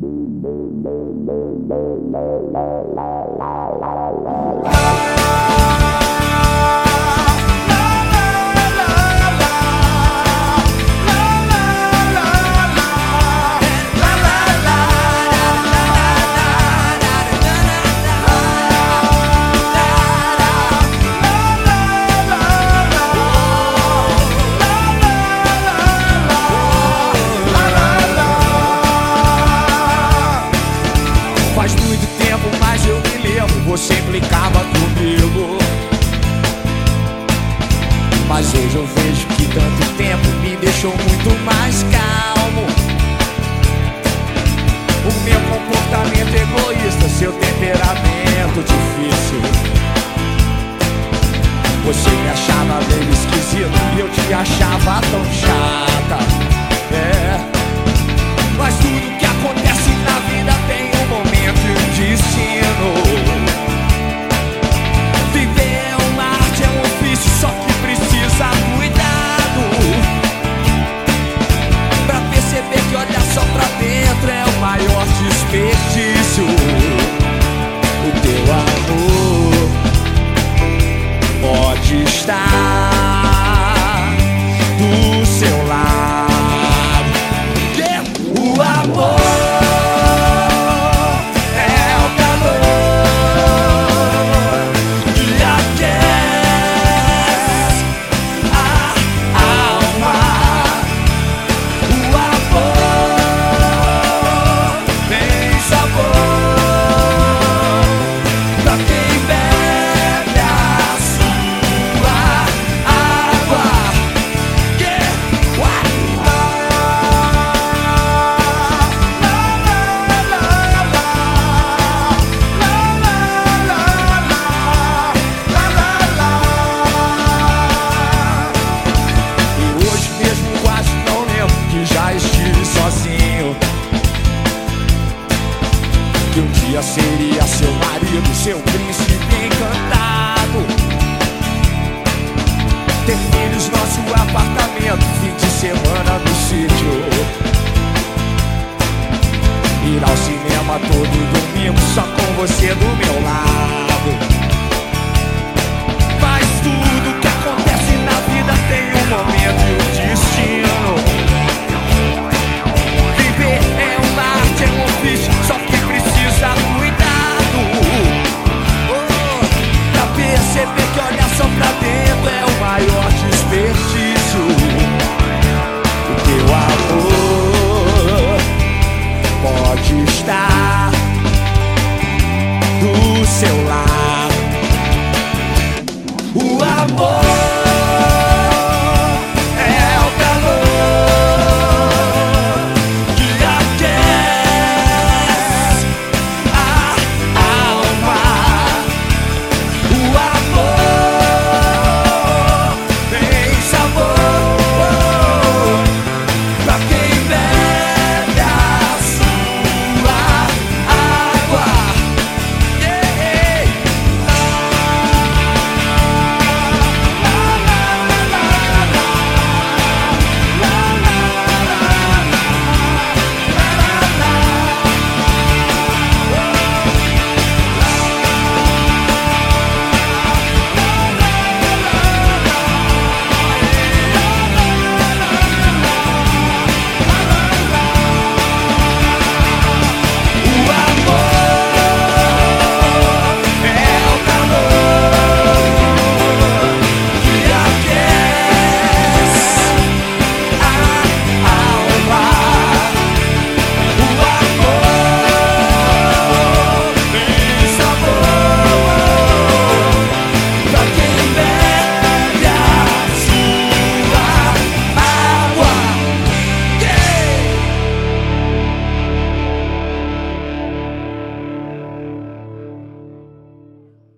Bye. você implicava comigo. Mas hoje eu vejo que tanto tempo me deixou muito mais calmo. O meu comportamento egoísta, seu temperamento difícil. Você me achava meio esquisito e eu te achava tão chata. É. Ooh. dia seria seu marido, seu príncipe encantado. Ter filhos, nosso apartamento pode estar do seu lado. O amor.